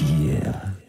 Yeah.